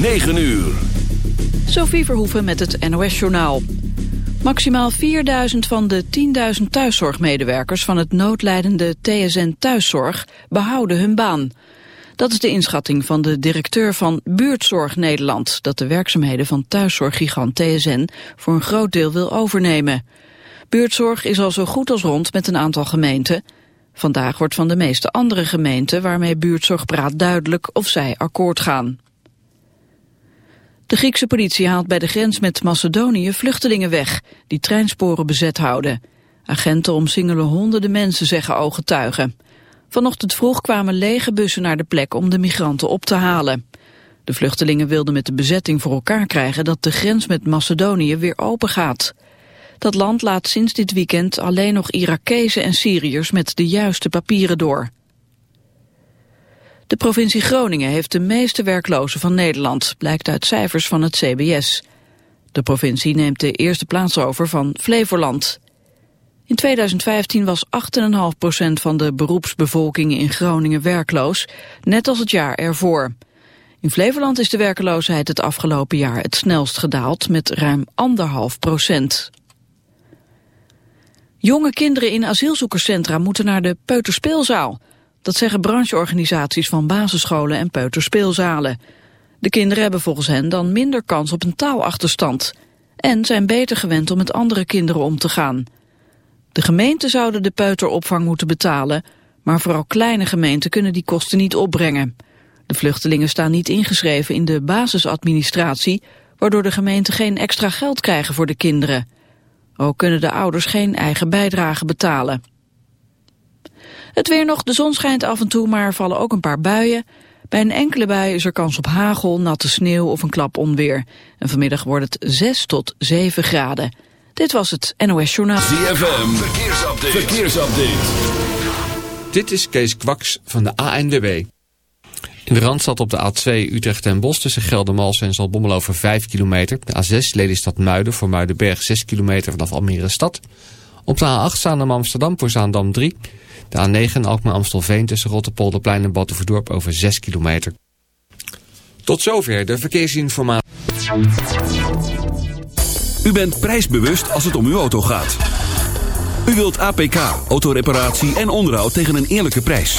9 uur. Sophie Verhoeven met het NOS-journaal. Maximaal 4000 van de 10.000 thuiszorgmedewerkers van het noodlijdende TSN Thuiszorg behouden hun baan. Dat is de inschatting van de directeur van Buurtzorg Nederland... dat de werkzaamheden van thuiszorggigant TSN voor een groot deel wil overnemen. Buurtzorg is al zo goed als rond met een aantal gemeenten. Vandaag wordt van de meeste andere gemeenten waarmee Buurtzorg praat duidelijk of zij akkoord gaan. De Griekse politie haalt bij de grens met Macedonië vluchtelingen weg, die treinsporen bezet houden. Agenten omsingelen honderden mensen, zeggen ooggetuigen. Vanochtend vroeg kwamen lege bussen naar de plek om de migranten op te halen. De vluchtelingen wilden met de bezetting voor elkaar krijgen dat de grens met Macedonië weer open gaat. Dat land laat sinds dit weekend alleen nog Irakezen en Syriërs met de juiste papieren door. De provincie Groningen heeft de meeste werklozen van Nederland, blijkt uit cijfers van het CBS. De provincie neemt de eerste plaats over van Flevoland. In 2015 was 8,5% van de beroepsbevolking in Groningen werkloos, net als het jaar ervoor. In Flevoland is de werkloosheid het afgelopen jaar het snelst gedaald met ruim 1,5 procent. Jonge kinderen in asielzoekerscentra moeten naar de peuterspeelzaal. Dat zeggen brancheorganisaties van basisscholen en peuterspeelzalen. De kinderen hebben volgens hen dan minder kans op een taalachterstand. En zijn beter gewend om met andere kinderen om te gaan. De gemeenten zouden de peuteropvang moeten betalen... maar vooral kleine gemeenten kunnen die kosten niet opbrengen. De vluchtelingen staan niet ingeschreven in de basisadministratie... waardoor de gemeenten geen extra geld krijgen voor de kinderen. Ook kunnen de ouders geen eigen bijdrage betalen. Het weer nog, de zon schijnt af en toe, maar er vallen ook een paar buien. Bij een enkele bui is er kans op hagel, natte sneeuw of een klap onweer. En vanmiddag wordt het 6 tot 7 graden. Dit was het NOS Journaal. ZFM, verkeersupdate. verkeersupdate. Dit is Kees Kwaks van de ANWB. In de Randstad op de A2 Utrecht en Bos tussen Geldermalsen en Zalbommel over 5 kilometer. De A6 Lelystad Muiden voor Muidenberg 6 kilometer vanaf Almere stad. Op de A8 Zaandam Amsterdam voor Zaandam 3. De A9 Alkmaar Amstelveen tussen Rotterpolderplein en Battenverdorp over 6 kilometer. Tot zover de verkeersinformatie. U bent prijsbewust als het om uw auto gaat. U wilt APK, autoreparatie en onderhoud tegen een eerlijke prijs.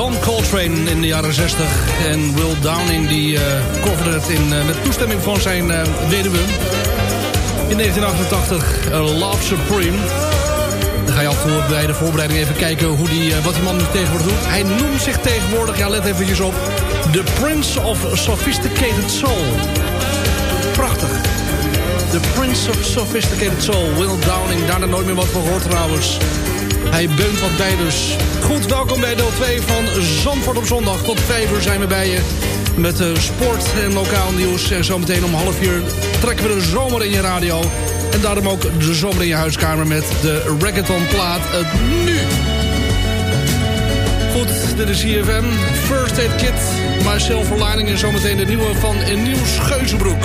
John Coltrane in de jaren 60. En Will Downing die uh, coverde het in, eh, met toestemming van zijn uh, weduwe. In 1988 Love Supreme. Dan ga je al voor bij de voorbereiding even kijken hoe die, wat die man nu tegenwoordig doet. Hij noemt zich tegenwoordig, ja let eventjes op... The Prince of Sophisticated Soul. Prachtig. The Prince of Sophisticated Soul, Will Downing. Daarna nooit meer wat van gehoord trouwens. Hij beunt wat bij dus. Goed, welkom bij deel 2 van Zandvoort op zondag. Tot 5 uur zijn we bij je met de sport en lokaal nieuws. En zometeen om half uur trekken we de zomer in je radio. En daarom ook de zomer in je huiskamer met de reggaeton plaat eh, nu. Goed, dit is CFM. First Aid Kit, My Silver Lining en zometeen de nieuwe van Niels Geuzenbroek.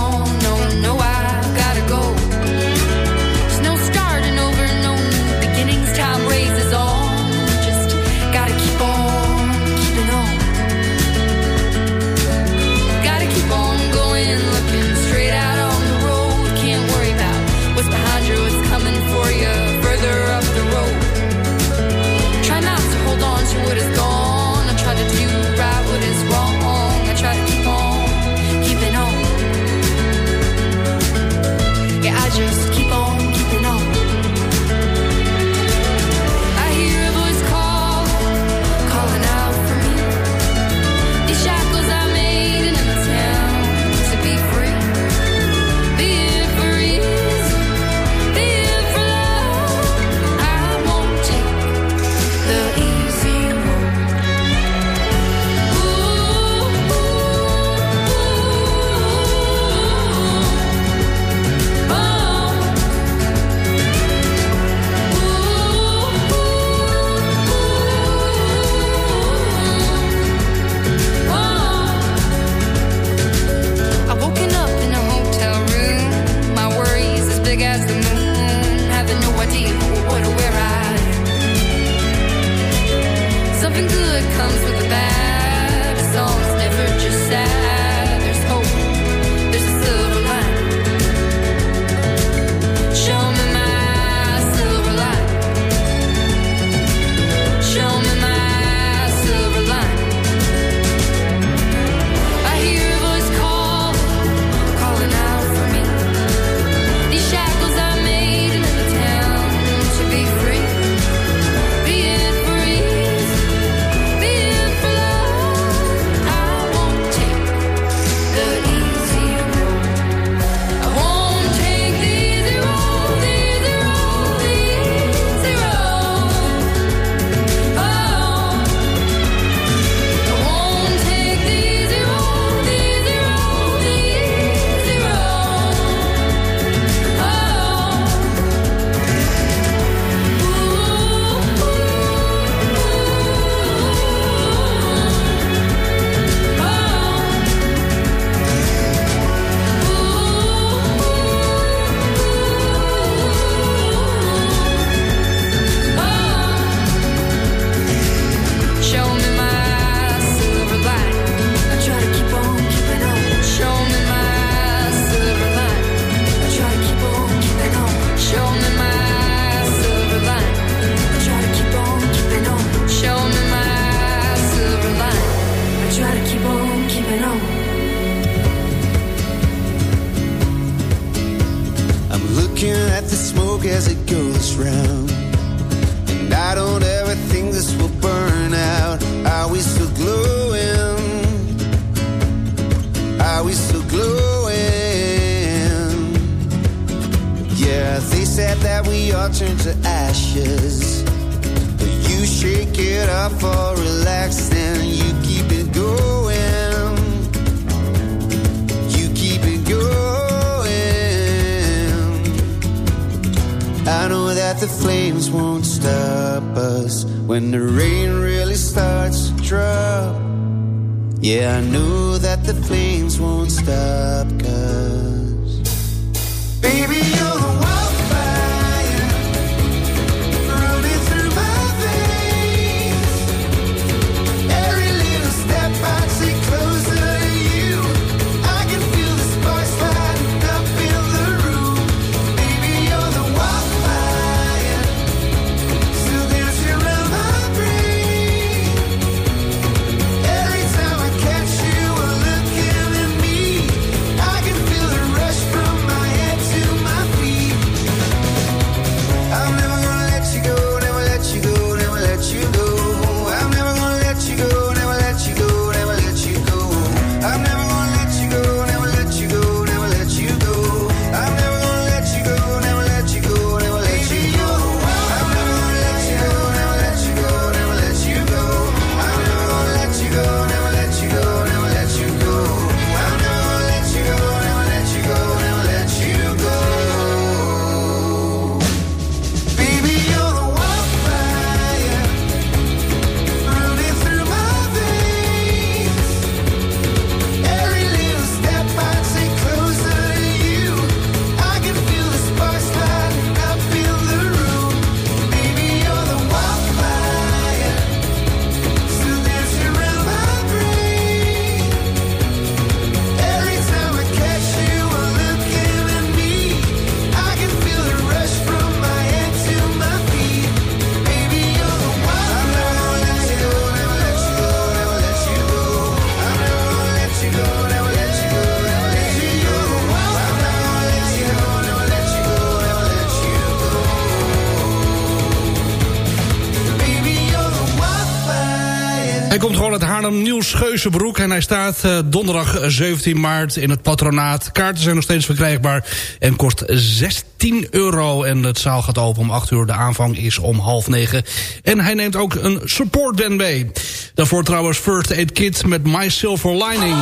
Broek. En hij staat eh, donderdag 17 maart in het patronaat. Kaarten zijn nog steeds verkrijgbaar en kost 16 euro. En het zaal gaat open om 8 uur. De aanvang is om half 9. En hij neemt ook een support band mee. Daarvoor trouwens First Aid Kit met My Silver Lining.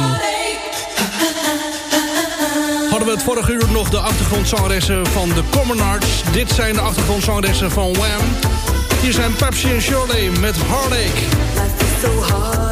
Hadden we het vorige uur nog de achtergrondzangeressen van de Common Arts. Dit zijn de achtergrondzangeressen van Wham. Hier zijn Pepsi en Shirley met Heartache.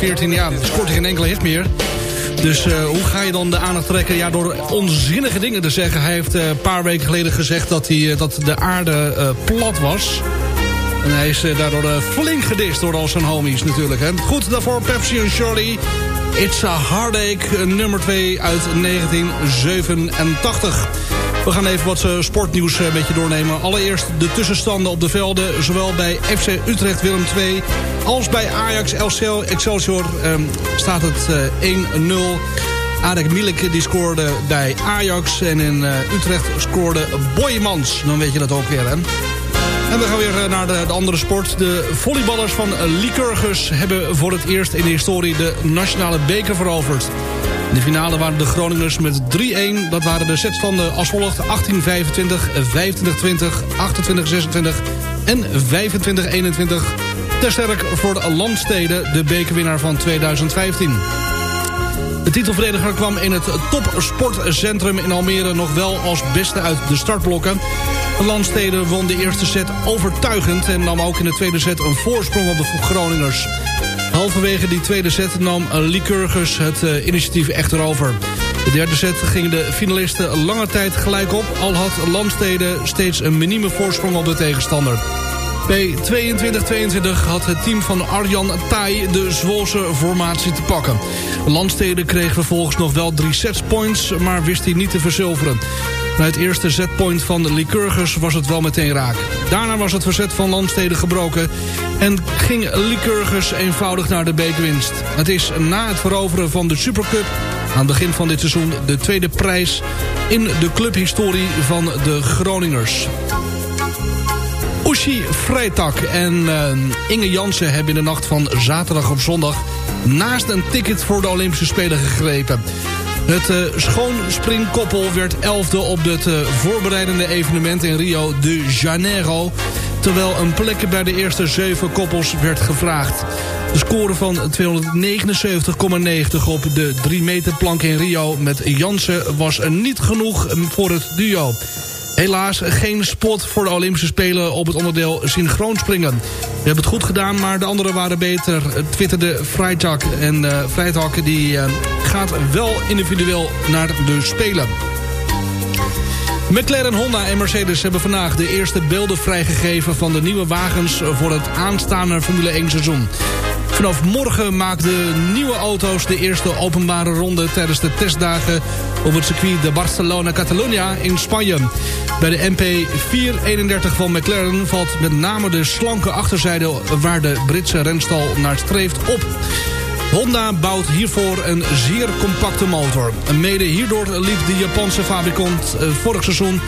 14 jaar scoort hij geen enkele hit meer. Dus eh, hoe ga je dan de aandacht trekken? Ja, door onzinnige dingen te zeggen. Hij heeft eh, een paar weken geleden gezegd dat, hij, eh, dat de aarde plat was. En hij is daardoor flink gedist door al zijn homies natuurlijk. Hè. Goed, daarvoor Pepsi en Shirley. It's a Heartache, nummer 2 uit 1987. We gaan even wat eh, sportnieuws eh, een beetje doornemen. Allereerst de tussenstanden op de velden. Zowel bij FC Utrecht Willem 2 als bij Ajax Excel- Excelsior ehm, staat het eh, 1-0. Adek Milik die scoorde bij Ajax. En in eh, Utrecht scoorde Boymans. Dan weet je dat ook weer, hè? En we gaan weer eh, naar de, de andere sport. De volleyballers van Lycurgus hebben voor het eerst in de historie de nationale beker veroverd. In de finale waren de Groningers met 3-1. Dat waren de setstanden als volgt 18-25, 25-20, 28-26 en 25-21. Ter sterk voor de Landsteden, de bekerwinnaar van 2015. De titelverdediger kwam in het topsportcentrum in Almere nog wel als beste uit de startblokken. Landsteden won de eerste set overtuigend en nam ook in de tweede set een voorsprong op de Groningers. Halverwege die tweede set nam Lycurgus het eh, initiatief echter over. De derde set gingen de finalisten lange tijd gelijk op... al had Landsteden steeds een minieme voorsprong op de tegenstander. Bij 22-22 had het team van Arjan Thai de Zwolse formatie te pakken. Landsteden kreeg vervolgens nog wel drie setspoints, maar wist hij niet te verzilveren. Bij het eerste setpoint van de Lycurgus was het wel meteen raak. Daarna was het verzet van Landsteden gebroken... en ging Lycurgus eenvoudig naar de bekerwinst. Het is na het veroveren van de Supercup... aan het begin van dit seizoen de tweede prijs... in de clubhistorie van de Groningers. Oeshi Freitag en eh, Inge Jansen hebben in de nacht van zaterdag op zondag... naast een ticket voor de Olympische Spelen gegrepen. Het uh, schoonspringkoppel werd elfde op het uh, voorbereidende evenement in Rio de Janeiro... terwijl een plek bij de eerste zeven koppels werd gevraagd. De score van 279,90 op de 3 meter plank in Rio met Jansen was niet genoeg voor het duo. Helaas geen spot voor de Olympische Spelen op het onderdeel synchroonspringen. We hebben het goed gedaan, maar de anderen waren beter, twitterde Freitag. En uh, Freitag die, uh, gaat wel individueel naar de Spelen. McLaren, Honda en Mercedes hebben vandaag de eerste beelden vrijgegeven... van de nieuwe wagens voor het aanstaande Formule 1 seizoen. Vanaf morgen de nieuwe auto's de eerste openbare ronde... tijdens de testdagen op het circuit de Barcelona-Catalunya in Spanje. Bij de MP431 van McLaren valt met name de slanke achterzijde... waar de Britse renstal naar streeft op. Honda bouwt hiervoor een zeer compacte motor. Mede hierdoor liep de Japanse fabrikant eh, vorig seizoen...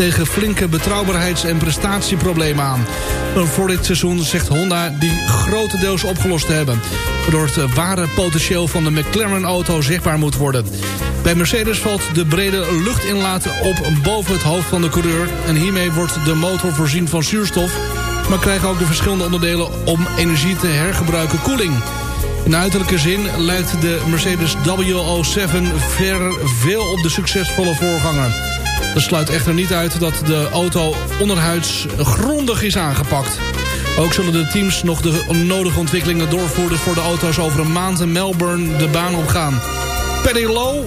tegen flinke betrouwbaarheids- en prestatieproblemen aan. Voor dit seizoen zegt Honda die grotendeels opgelost te hebben... waardoor het ware potentieel van de McLaren-auto zichtbaar moet worden. Bij Mercedes valt de brede luchtinlaat op boven het hoofd van de coureur... en hiermee wordt de motor voorzien van zuurstof... maar krijgen ook de verschillende onderdelen om energie te hergebruiken koeling... In uiterlijke zin lijkt de Mercedes W07 ver veel op de succesvolle voorganger. Dat sluit echter niet uit dat de auto onderhuids grondig is aangepakt. Ook zullen de teams nog de nodige ontwikkelingen doorvoeren... voor de auto's over een maand in Melbourne de baan opgaan. Paddy Lowe,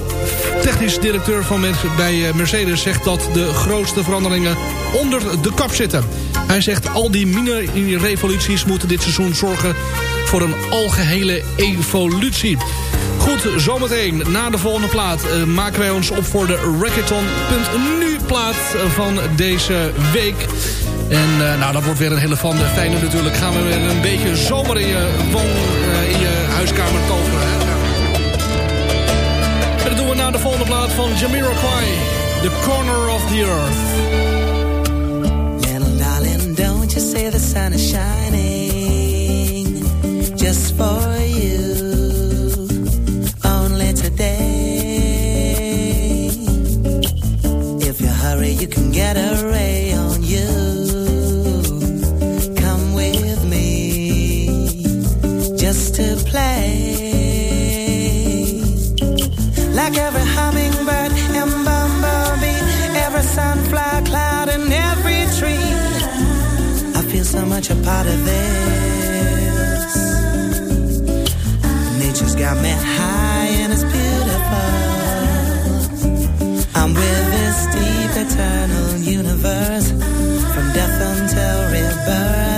technisch directeur van bij eh, Mercedes... zegt dat de grootste veranderingen onder de kap zitten. Hij zegt al die mini-revoluties moeten dit seizoen zorgen... voor een algehele evolutie. Goed, zometeen na de volgende plaat eh, maken wij ons op voor de Racketon.nu plaat van deze week. En eh, nou, dat wordt weer een hele van de fijne natuurlijk. Gaan we weer een beetje zomer in je, woon, eh, in je huiskamer toveren. En dat doen we na de volgende plaat van Jamiroquai. The Corner of the Earth. Little darling, don't you say the sun is shining just for you. Today. If you hurry, you can get a ray on you. Come with me just to play. Like every hummingbird and bumblebee, every sunflower cloud and every tree. I feel so much a part of this. Nature's got me high. I'm with this deep eternal universe from death until rebirth.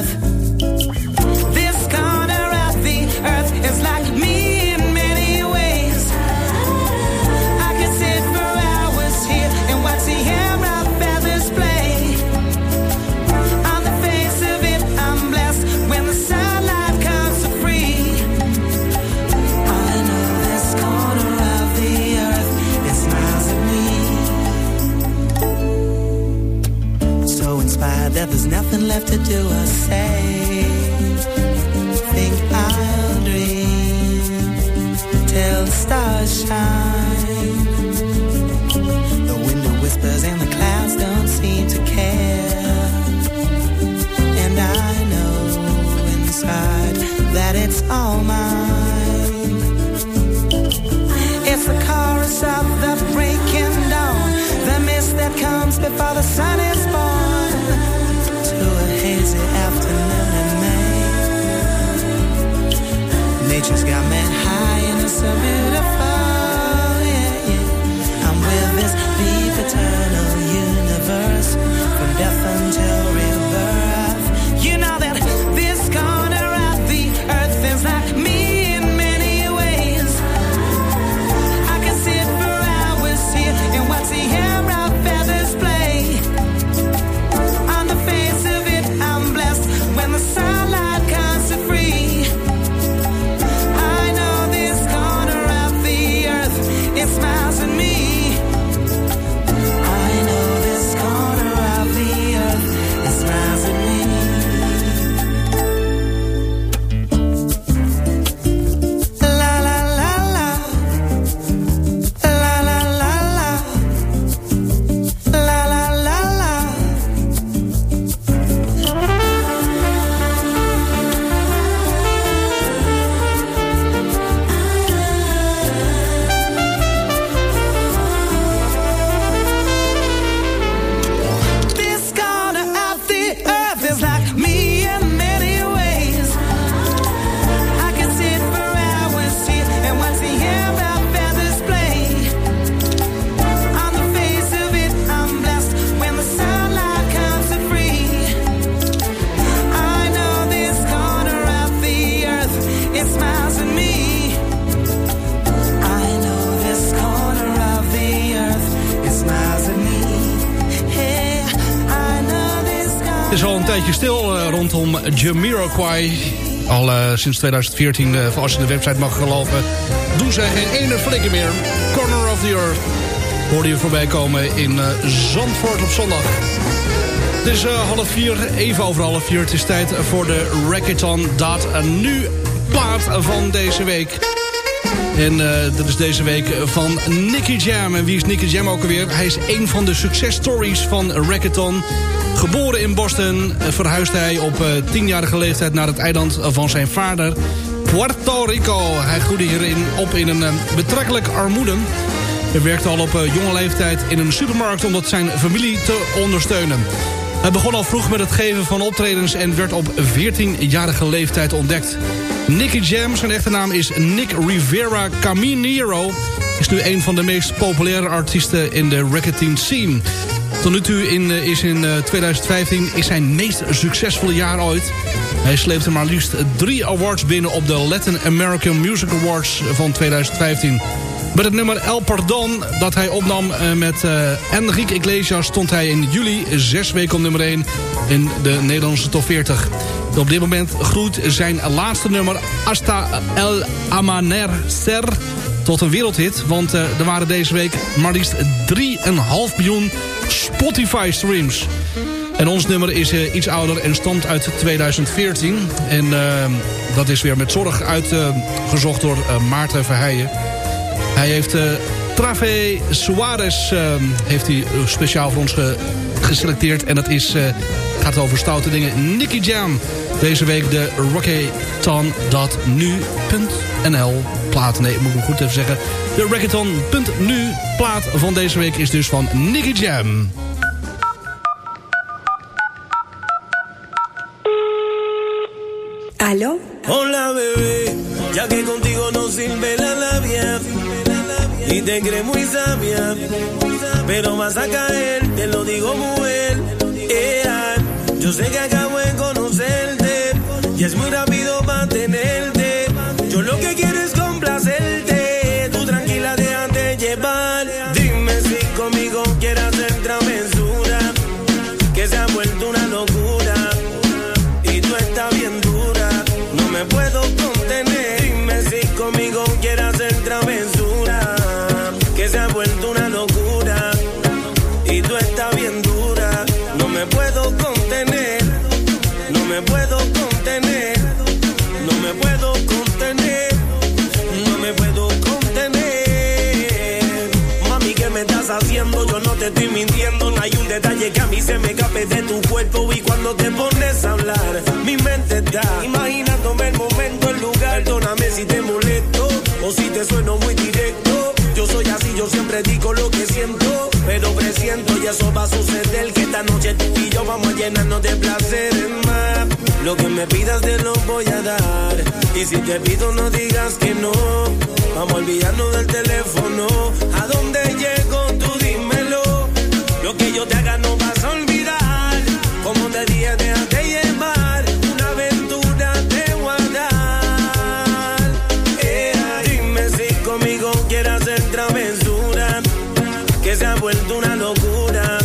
have to do or say is al een tijdje stil eh, rondom Jamiroquai. Al eh, sinds 2014, eh, als je de website mag geloven, doen zij geen ene flikker meer. Corner of the Earth hoorde je voorbij komen in Zandvoort op zondag. Het is half vier, even over half vier. Het is tijd voor de Racketon. Dat een nu plaat van deze week. En eh, dat is deze week van Nicky Jam. En wie is Nicky Jam ook alweer? Hij is een van de successtories van Racketon. Geboren in Boston eh, verhuisde hij op eh, tienjarige leeftijd naar het eiland van zijn vader. Puerto Rico. Hij groeide hierin op in een eh, betrekkelijk armoede. Hij werkte al op eh, jonge leeftijd in een supermarkt om dat zijn familie te ondersteunen. Hij begon al vroeg met het geven van optredens en werd op 14-jarige leeftijd ontdekt. Nicky Jam, zijn echte naam is Nick Rivera Caminero... is nu een van de meest populaire artiesten in de racketing scene. Tot nu toe in, eh, is in eh, 2015 is zijn meest succesvolle jaar ooit. Hij sleepte maar liefst drie awards binnen op de Latin American Music Awards van 2015. Met het nummer El Pardon dat hij opnam eh, met eh, Enrique Iglesias... stond hij in juli zes weken op nummer 1 in de Nederlandse top 40. Op dit moment groeit zijn laatste nummer Hasta El Amanecer tot een wereldhit. Want eh, er waren deze week maar liefst 3,5 miljoen Spotify streams. En ons nummer is iets ouder en stamt uit 2014. En dat is weer met zorg uitgezocht door Maarten Verheijen. Hij heeft uh, Trave Suarez uh, heeft hij speciaal voor ons ge- geselecteerd. En dat is, uh, gaat over stoute dingen. Nicky Jam. Deze week de Rockathon.nu.nl plaat. Nee, moet ik goed even zeggen. De Rockathon.nu plaat van deze week is dus van Nicky Jam. ¿Aló? Hola bebé, ya que contigo no sirve te crees muy sabia, pero vas a caer, te lo digo mujer. Ea, yo sé que acabo de conocerte y es muy rápido mantenerte. Yo lo que quiero te estoy mintiendo. No hay un detalle que a mí se me escape de tu cuerpo. Y cuando te pones a hablar, mi mente está imaginándome el momento, el lugar. Perdóname si te molesto o si te sueno muy directo. Yo soy así, yo siempre digo lo que siento. Pero presiento y eso va a suceder. Que esta noche tú y yo vamos a llenarnos de placeres más. Lo que me pidas te lo voy a dar. Y si te pido, no digas que no. Vamos a olvidarnos del teléfono. ¿A dónde llego? Tú yo te haga no vas a olvidar. Como te dije, déjate llevar. Una aventura te voy a dar. Dime si conmigo quieres hacer travesura. Que se ha vuelto una locura.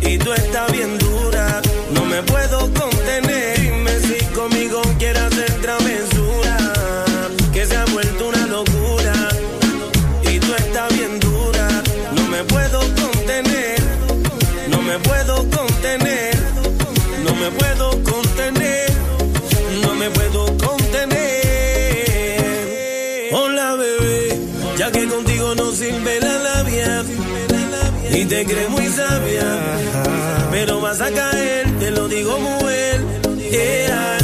Y tú estás bien dura. No me puedo contener. Dime si conmigo Y te crees muy sabia. Pero vas a caer, te lo digo mujer. Yeah.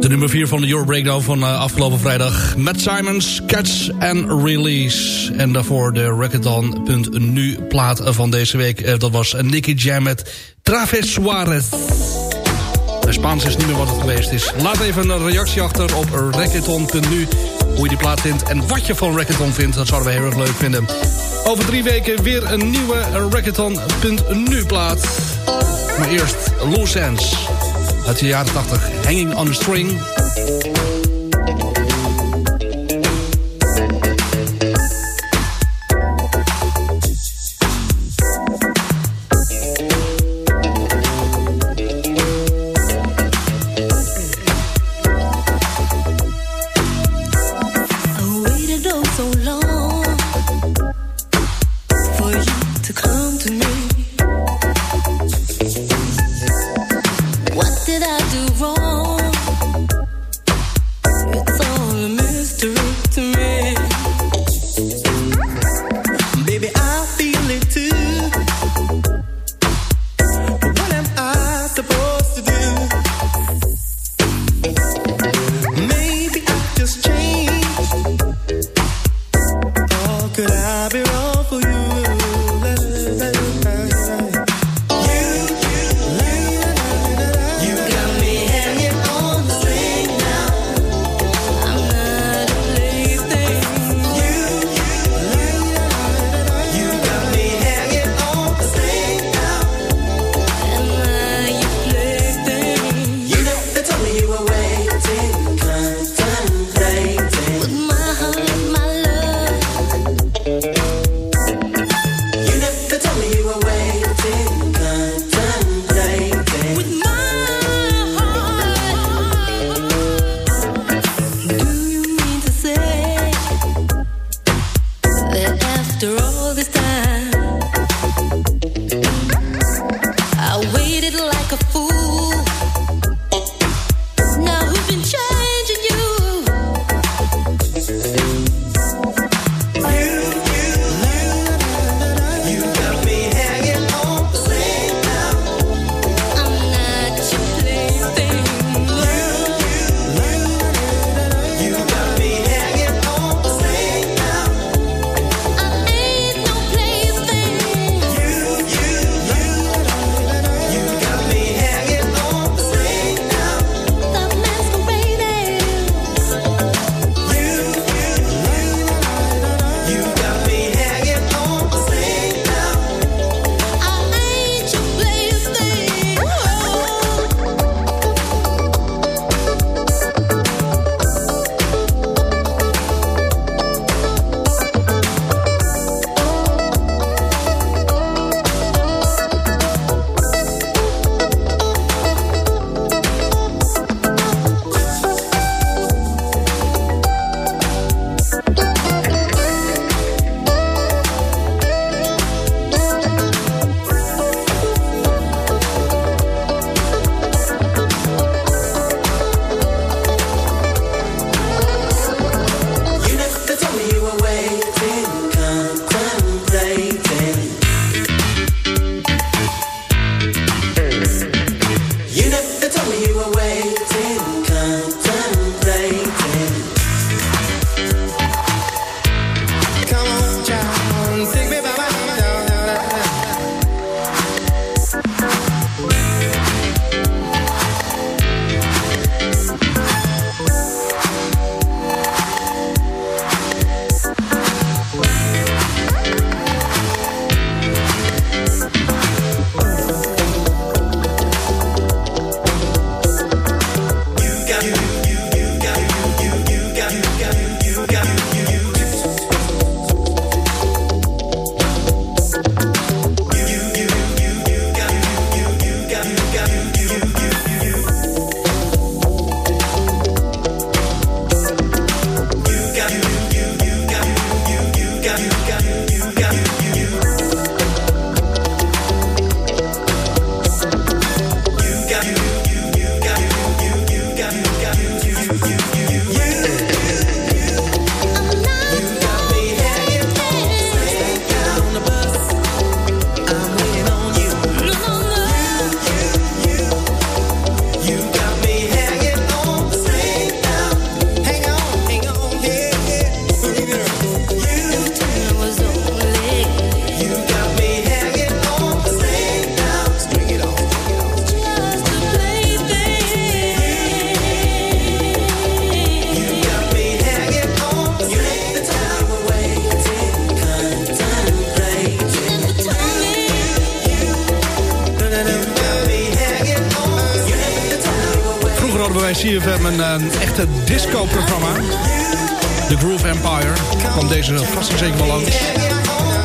De nummer 4 van de Euro Breakdown van uh, afgelopen vrijdag. Matt Simons, Catch and Release. En daarvoor de Rackathon.nu plaat van deze week. Uh, dat was Nicky Jam met Travis Suarez. De Spaans is niet meer wat het geweest is. Laat even een reactie achter op Rackathon.nu. Hoe je die plaat vindt en wat je van Rackathon vindt. Dat zouden we heel erg leuk vinden. Over drie weken weer een nieuwe Rackathon.nu plaat. Maar eerst Loose uit de jaren 80. Hanging on a String. Disco-programma. The Groove Empire. Kwam deze vast en zeker wel langs.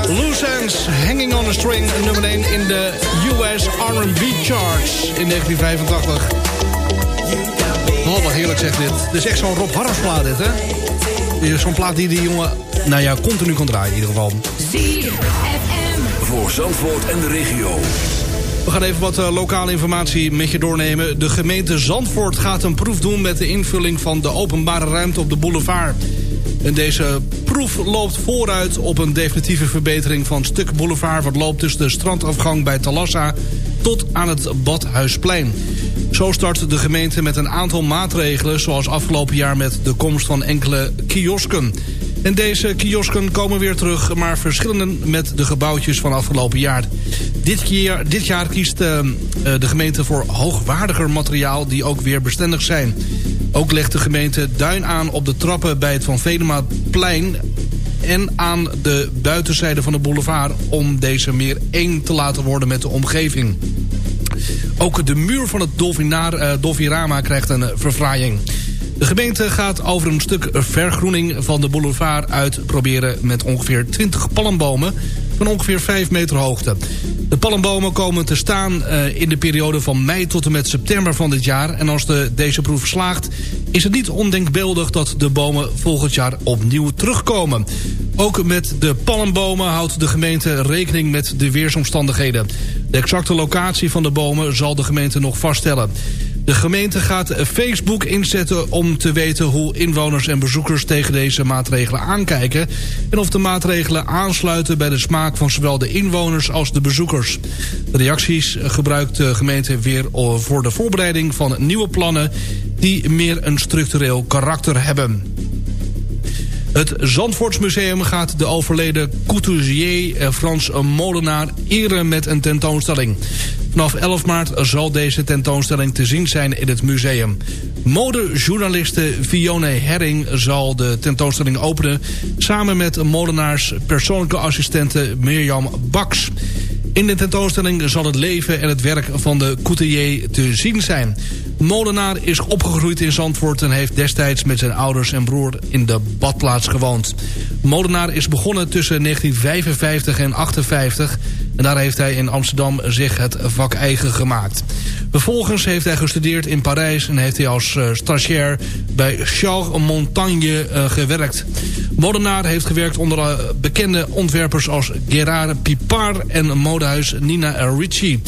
Loose Ends, Hanging on a String, nummer 1 in de US R&B charts in 1985. Oh, wat heerlijk zegt dit. Dit is echt zo'n Rob Harris plaat dit, hè? Zo'n plaat die die jongen, nou ja, continu kan draaien in ieder geval. Voor Zandvoort en de regio. We gaan even wat uh, lokale informatie met je doornemen. De gemeente Zandvoort gaat een proef doen met de invulling van de openbare ruimte op de boulevard. En deze proef loopt vooruit op een definitieve verbetering van stuk boulevard... wat loopt tussen de strandafgang bij Talassa tot aan het Badhuisplein. Zo start de gemeente met een aantal maatregelen... zoals afgelopen jaar met de komst van enkele kiosken. En deze kiosken komen weer terug, maar verschillen met de gebouwtjes van afgelopen jaar. Dit jaar, dit jaar kiest uh, de gemeente voor hoogwaardiger materiaal die ook weer bestendig zijn. Ook legt de gemeente duin aan op de trappen bij het Van Venemaplein en aan de buitenzijde van de boulevard... om deze meer één te laten worden met de omgeving. Ook de muur van het Dolfinaar, uh, Dolfirama krijgt een verfraaiing. De gemeente gaat over een stuk vergroening van de boulevard uitproberen... met ongeveer 20 palmbomen van ongeveer 5 meter hoogte. De palmbomen komen te staan uh, in de periode van mei tot en met september van dit jaar. En als de, deze proef slaagt is het niet ondenkbeeldig dat de bomen volgend jaar opnieuw terugkomen. Ook met de palmbomen houdt de gemeente rekening met de weersomstandigheden. De exacte locatie van de bomen zal de gemeente nog vaststellen. De gemeente gaat Facebook inzetten om te weten hoe inwoners en bezoekers tegen deze maatregelen aankijken. En of de maatregelen aansluiten bij de smaak van zowel de inwoners als de bezoekers. De reacties gebruikt de gemeente weer voor de voorbereiding van nieuwe plannen die meer een structureel karakter hebben. Het Zandvoortsmuseum gaat de overleden couturier Frans Molenaar eren met een tentoonstelling. Vanaf 11 maart zal deze tentoonstelling te zien zijn in het museum. Modejournaliste Fione Herring zal de tentoonstelling openen... samen met Molenaars persoonlijke assistente Mirjam Baks. In de tentoonstelling zal het leven en het werk van de couturier te zien zijn. Molenaar is opgegroeid in Zandvoort en heeft destijds met zijn ouders en broer in de badplaats gewoond. Molenaar is begonnen tussen 1955 en 58 en daar heeft hij in Amsterdam zich het vak eigen gemaakt. Vervolgens heeft hij gestudeerd in Parijs en heeft hij als uh, stagiair bij Charles Montagne uh, gewerkt. Molenaar heeft gewerkt onder uh, bekende ontwerpers als Gerard Pipard en modehuis Nina Ricci.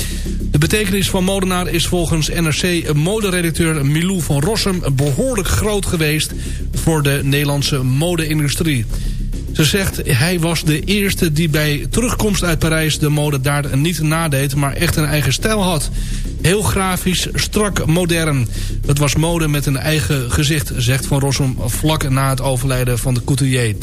De betekenis van Molenaar is volgens NRC moderedacteur Milou van Rossum behoorlijk groot geweest voor de Nederlandse mode-industrie. Ze zegt, hij was de eerste die bij terugkomst uit Parijs de mode daar niet nadeed, maar echt een eigen stijl had. Heel grafisch, strak, modern. Het was mode met een eigen gezicht, zegt Van Rossum vlak na het overlijden van de couturier.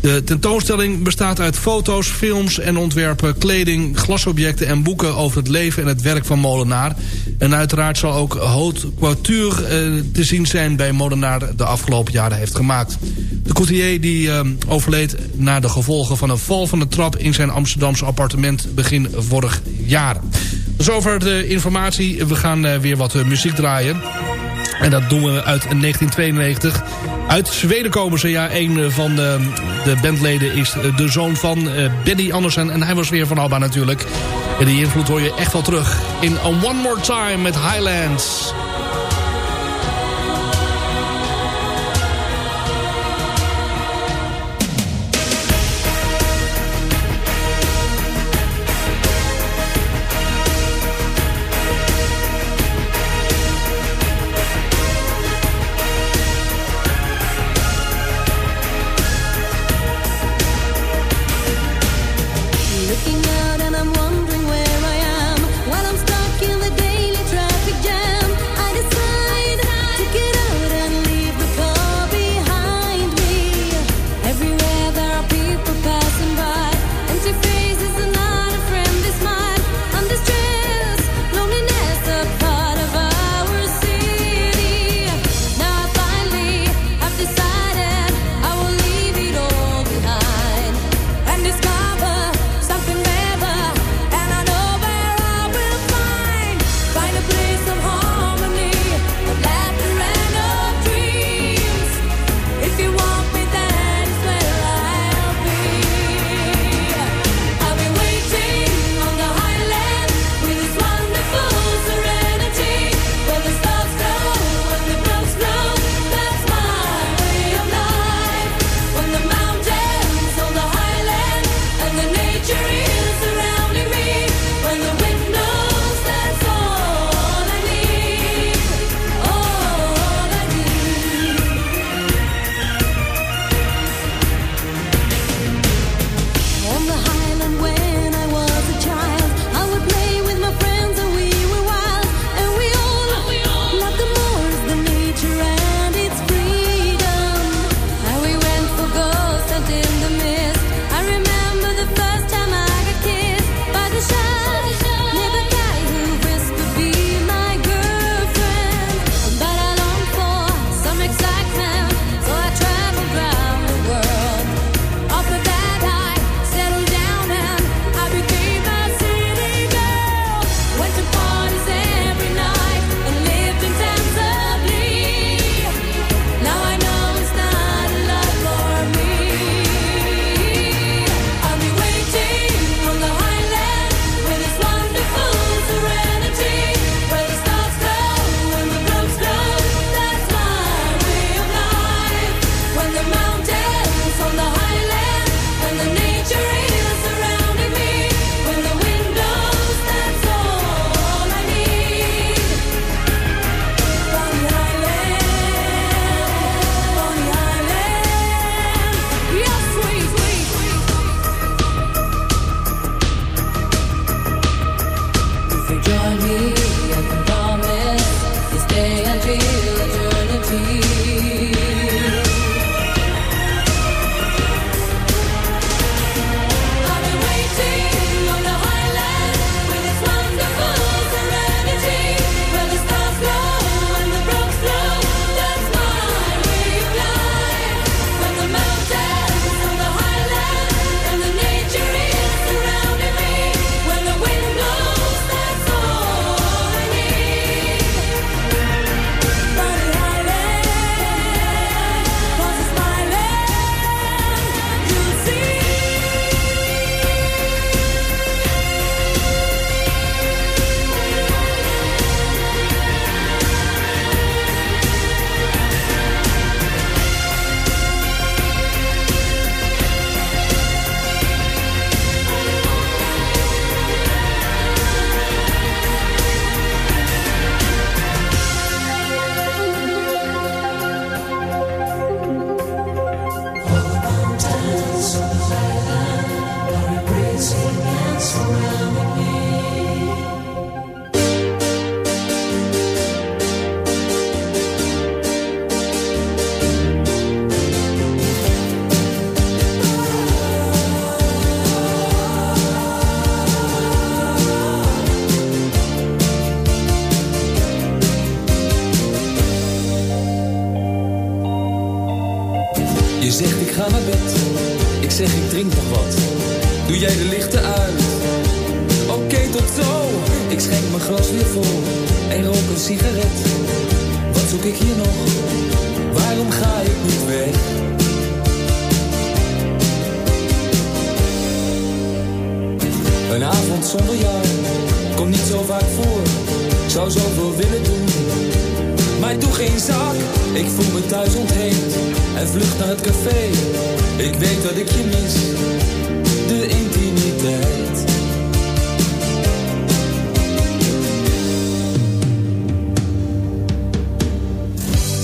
De tentoonstelling bestaat uit foto's, films en ontwerpen, kleding, glasobjecten en boeken over het leven en het werk van Molenaar. En uiteraard zal ook haute couture eh, te zien zijn bij Molenaar de afgelopen jaren heeft gemaakt. De couturier die eh, overleed na de gevolgen van een val van de trap in zijn Amsterdamse appartement begin vorig jaar. Dus over de informatie. We gaan uh, weer wat muziek draaien. En dat doen we uit 1992. Uit Zweden komen ze. Ja, een van de, de bandleden is de zoon van Benny Andersen. En hij was weer van Alba natuurlijk. En die invloed hoor je echt wel terug in A One More Time met Highlands. Zoek ik hier nog? Waarom ga ik niet weg? Een avond zonder jou komt niet zo vaak voor. Zou zoveel willen doen, maar doe geen zak. Ik voel me thuis ontheemd en vlucht naar het café. Ik weet dat ik je mis, de intimiteit.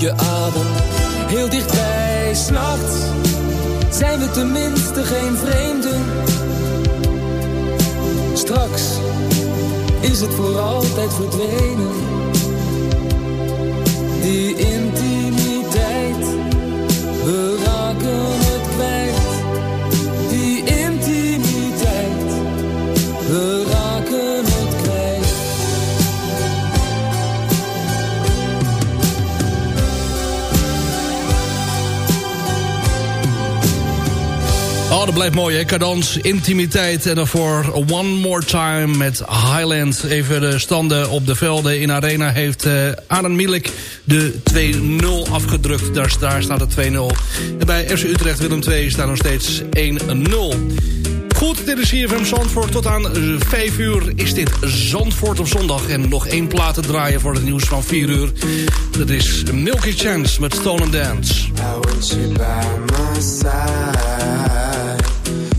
je adem, heel dichtbij. S'nachts zijn we tenminste geen vreemden. Straks is het voor altijd verdwenen. Die blijft mooi, hè? Intimiteit en daarvoor One More Time met Highland. Even de standen op de velden in Arena heeft eh Adam Milik de 2-0 afgedrukt. Daar, daar staat het 2-0. En bij FC Utrecht Willem 2 staat nog steeds 1-0. Goed, dit is CFM Zandvoort. Tot aan eh, 5 uur is dit Zandvoort op zondag. En nog één plaat te draaien voor het nieuws van 4 uur. Dat is Milky Chance met Stone and Dance. Side